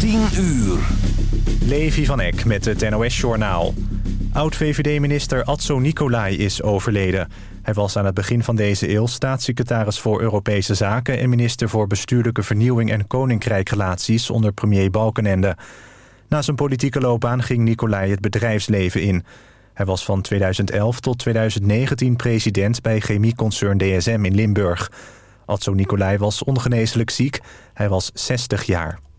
10 uur. Levi van Eck met het NOS-journaal. Oud-VVD-minister Atso Nicolai is overleden. Hij was aan het begin van deze eeuw staatssecretaris voor Europese Zaken... en minister voor Bestuurlijke Vernieuwing en Koninkrijkrelaties onder premier Balkenende. Na zijn politieke loopbaan ging Nicolai het bedrijfsleven in. Hij was van 2011 tot 2019 president bij chemieconcern DSM in Limburg. Atso Nicolai was ongeneeslijk ziek. Hij was 60 jaar.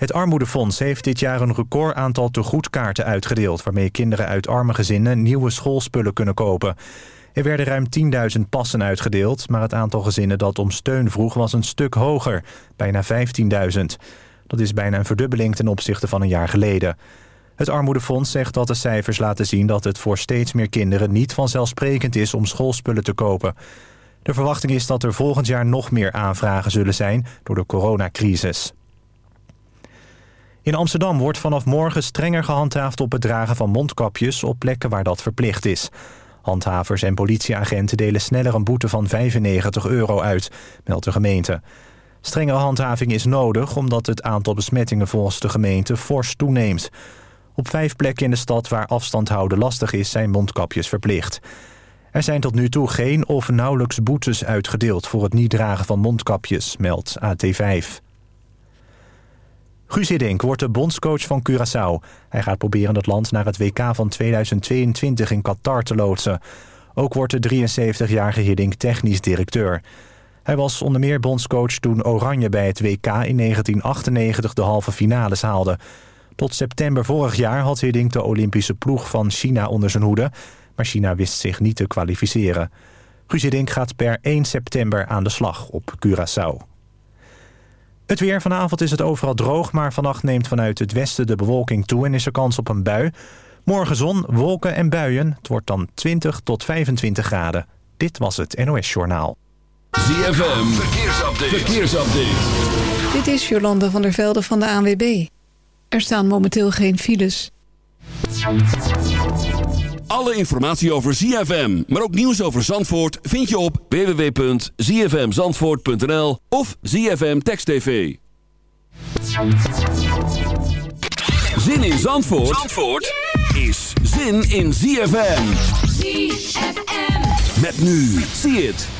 Het Armoedefonds heeft dit jaar een record aantal tegoedkaarten uitgedeeld... waarmee kinderen uit arme gezinnen nieuwe schoolspullen kunnen kopen. Er werden ruim 10.000 passen uitgedeeld... maar het aantal gezinnen dat om steun vroeg was een stuk hoger, bijna 15.000. Dat is bijna een verdubbeling ten opzichte van een jaar geleden. Het Armoedefonds zegt dat de cijfers laten zien... dat het voor steeds meer kinderen niet vanzelfsprekend is om schoolspullen te kopen. De verwachting is dat er volgend jaar nog meer aanvragen zullen zijn door de coronacrisis. In Amsterdam wordt vanaf morgen strenger gehandhaafd op het dragen van mondkapjes op plekken waar dat verplicht is. Handhavers en politieagenten delen sneller een boete van 95 euro uit, meldt de gemeente. Strengere handhaving is nodig omdat het aantal besmettingen volgens de gemeente fors toeneemt. Op vijf plekken in de stad waar afstand houden lastig is zijn mondkapjes verplicht. Er zijn tot nu toe geen of nauwelijks boetes uitgedeeld voor het niet dragen van mondkapjes, meldt AT5. Guus Hiddink wordt de bondscoach van Curaçao. Hij gaat proberen het land naar het WK van 2022 in Qatar te loodsen. Ook wordt de 73-jarige Hiddink technisch directeur. Hij was onder meer bondscoach toen Oranje bij het WK in 1998 de halve finales haalde. Tot september vorig jaar had Hiddink de Olympische ploeg van China onder zijn hoede... maar China wist zich niet te kwalificeren. Guus Hiddink gaat per 1 september aan de slag op Curaçao. Het weer vanavond is het overal droog, maar vannacht neemt vanuit het westen de bewolking toe en is er kans op een bui. Morgen zon, wolken en buien. Het wordt dan 20 tot 25 graden. Dit was het NOS Journaal. ZFM, verkeersupdate. verkeersupdate. Dit is Jolanda van der Velde van de ANWB. Er staan momenteel geen files. Alle informatie over ZFM, maar ook nieuws over Zandvoort... vind je op www.zfmzandvoort.nl of ZFM Text TV. Zin in Zandvoort, Zandvoort is zin in ZFM. ZFM. Met nu, zie het.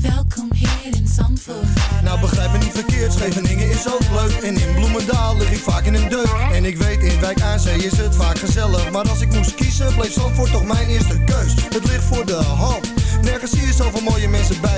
Welkom hier in Zandvoort. Nou begrijp me niet verkeerd, Scheveningen is ook leuk. En in Bloemendaal lig ik vaak in een deuk En ik weet, in Wijk aan Zee is het vaak gezellig. Maar als ik moest kiezen, bleef Zandvoort toch mijn eerste keus. Het ligt voor de hand. Nergens zie je zoveel mooie mensen bij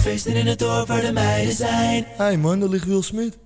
Feesten in het dorp waar de meiden zijn. Hey man, daar ligt Will Smith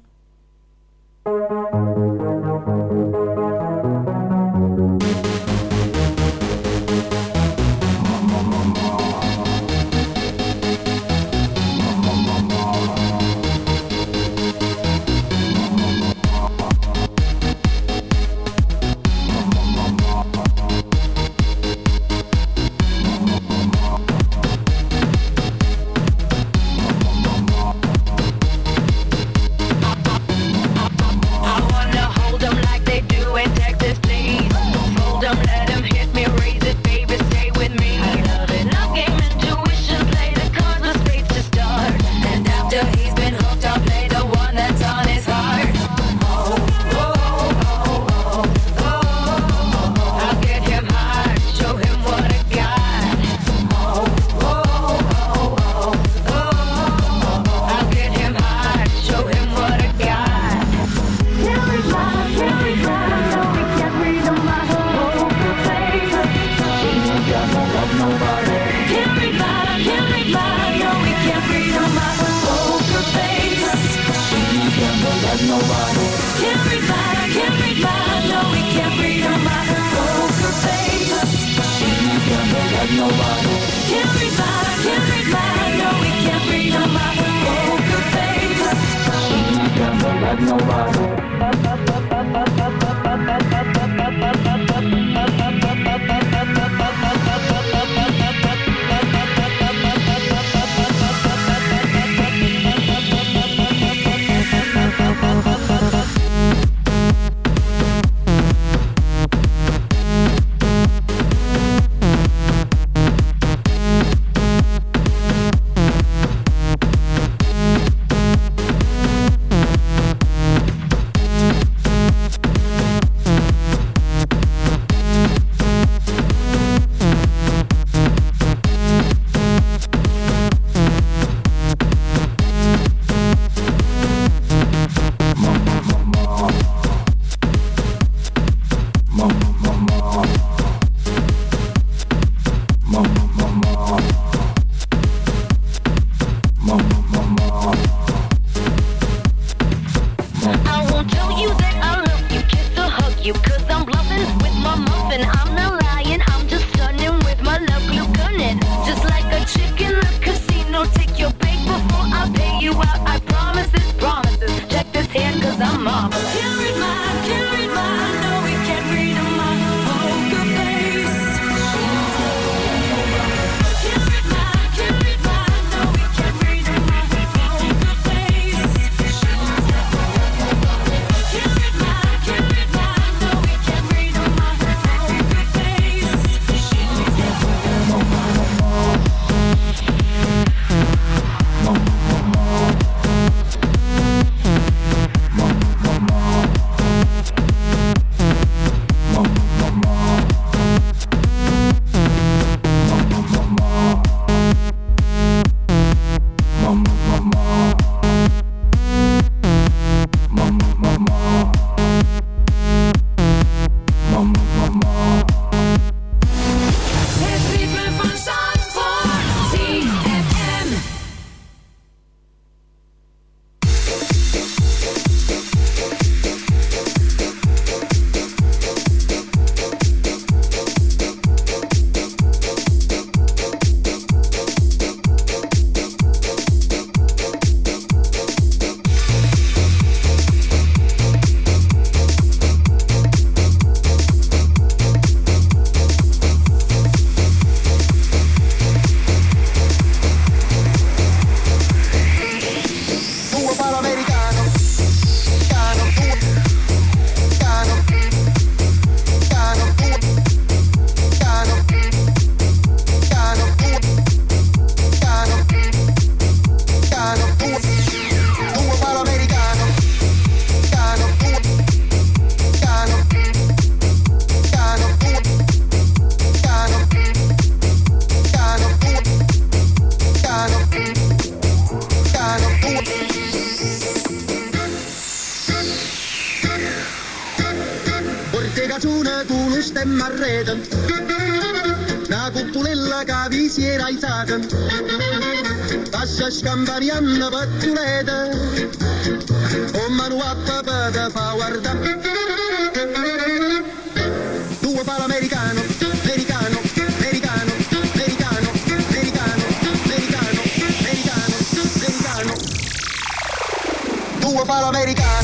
cause I'm bluffing with my muffin. I'm not Scambariando battulede Omar wa tabada fa warda Due pala americano americano americano americano americano americano americano. Americano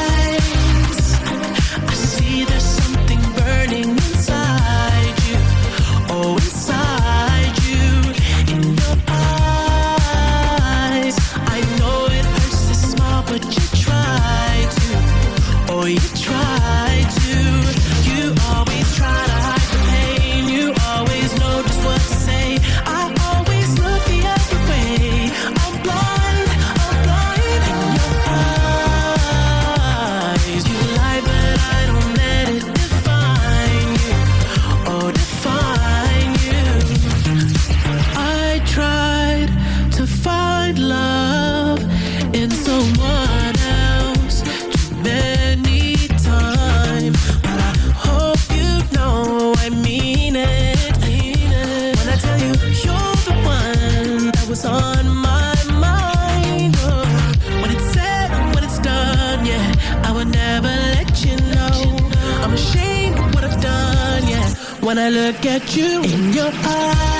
get you in your eyes.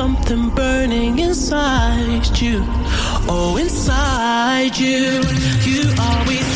something burning inside you. Oh, inside you. You always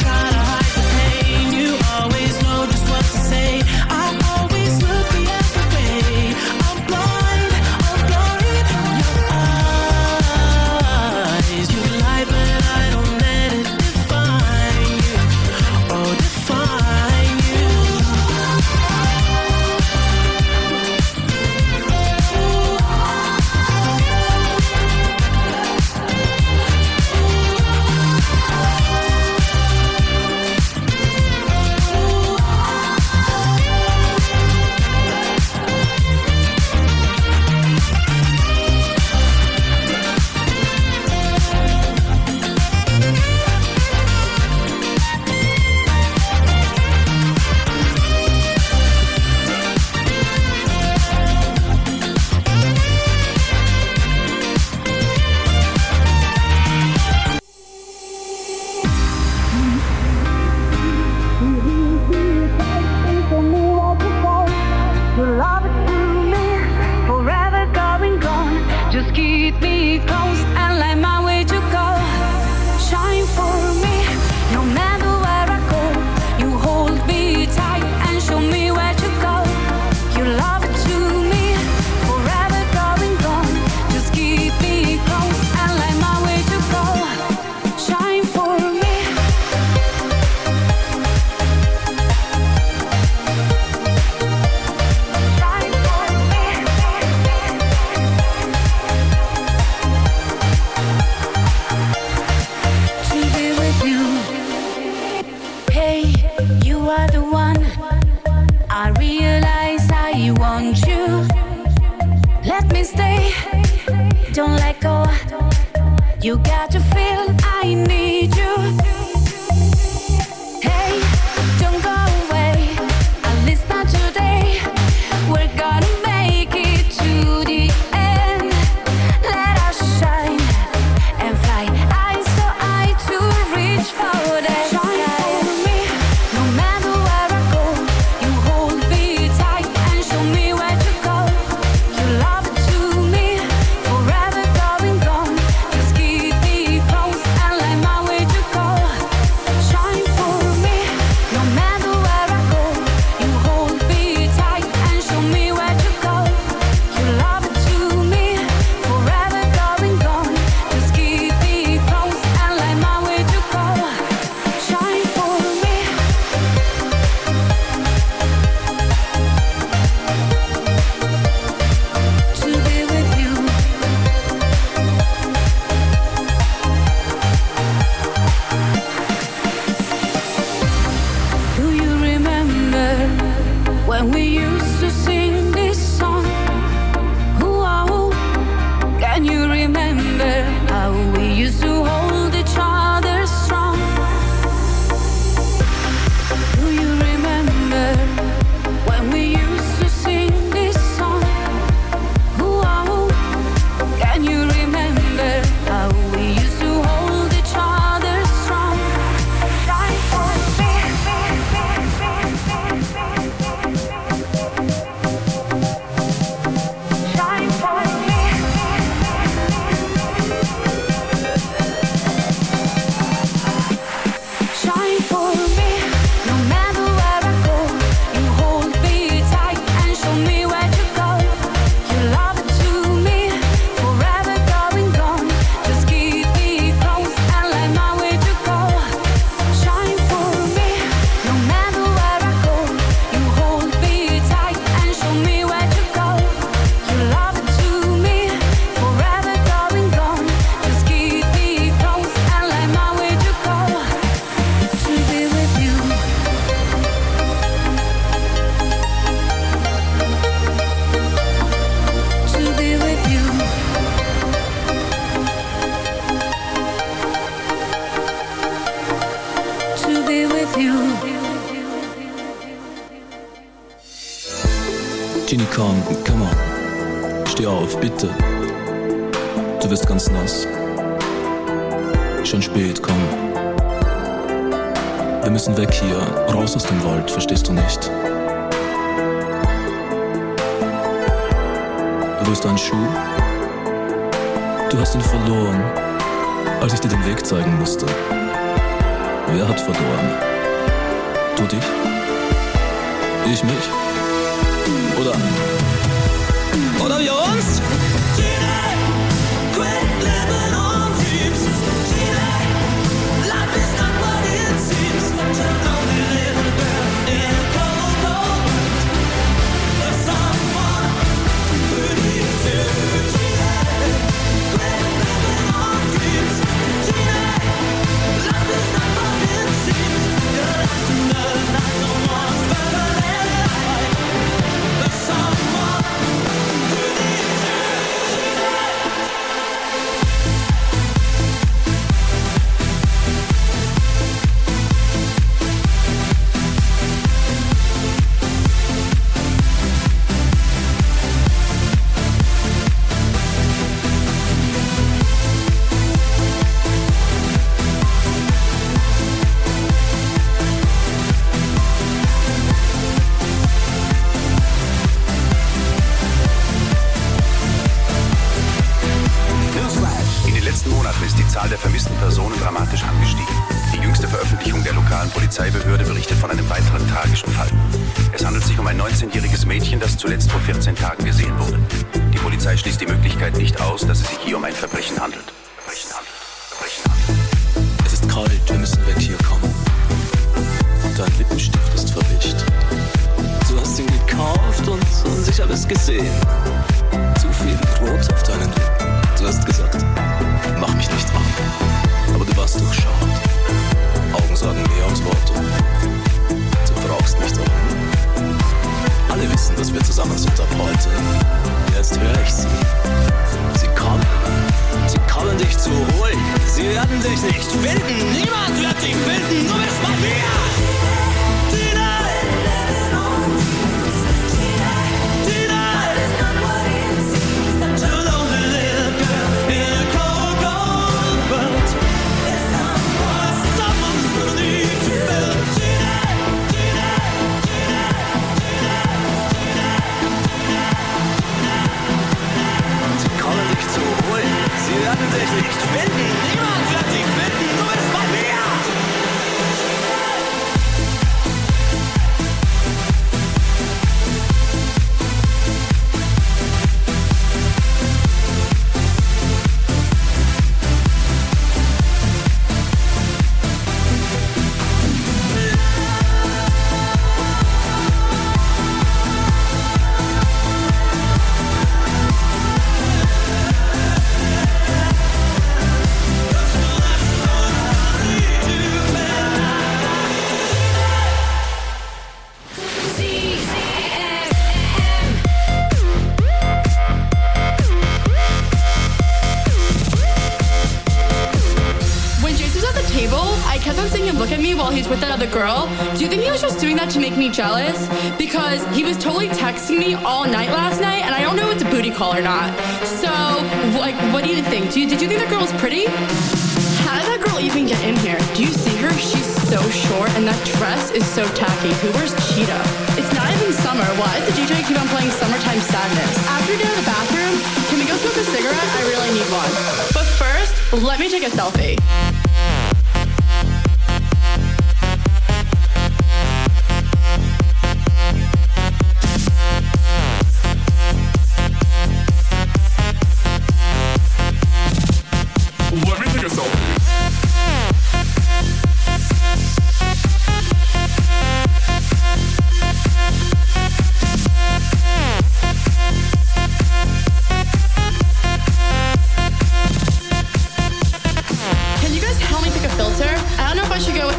not.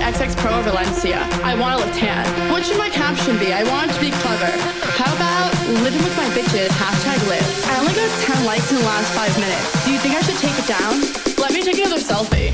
XX Pro Valencia. I want to look tan. What should my caption be? I want it to be clever. How about living with my bitches, hashtag live. I only got 10 likes in the last five minutes. Do you think I should take it down? Let me take another. Selfie,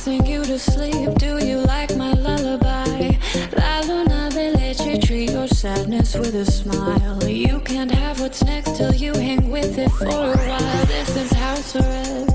sing you to sleep. Do you like my lullaby? La luna they let you treat your sadness with a smile. You can't have what's next till you hang with it for a while. This is house arrest.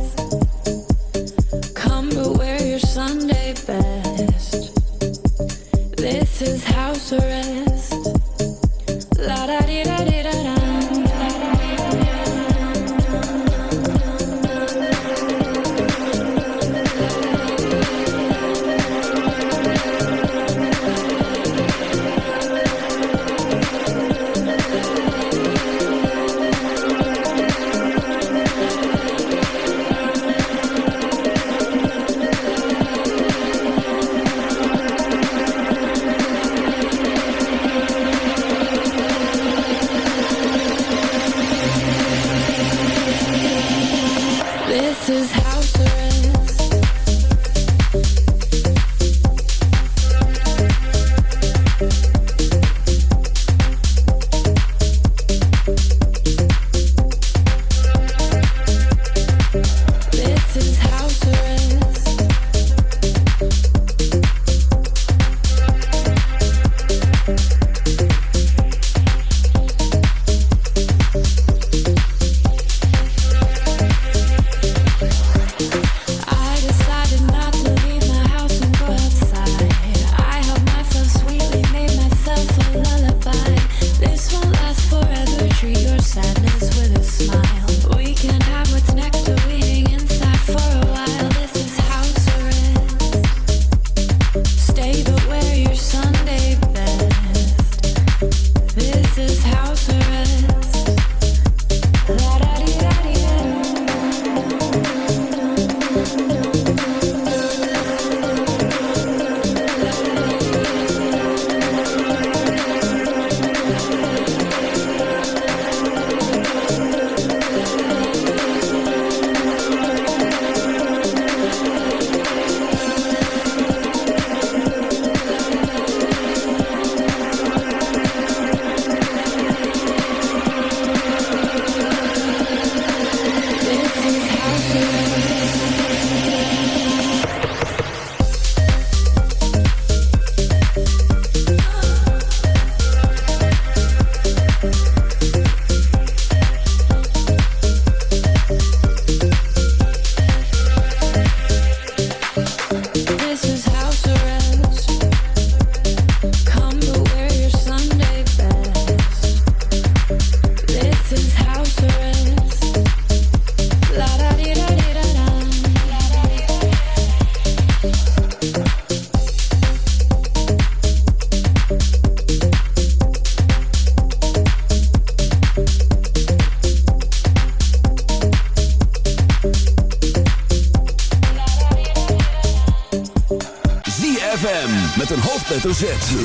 hoofdletter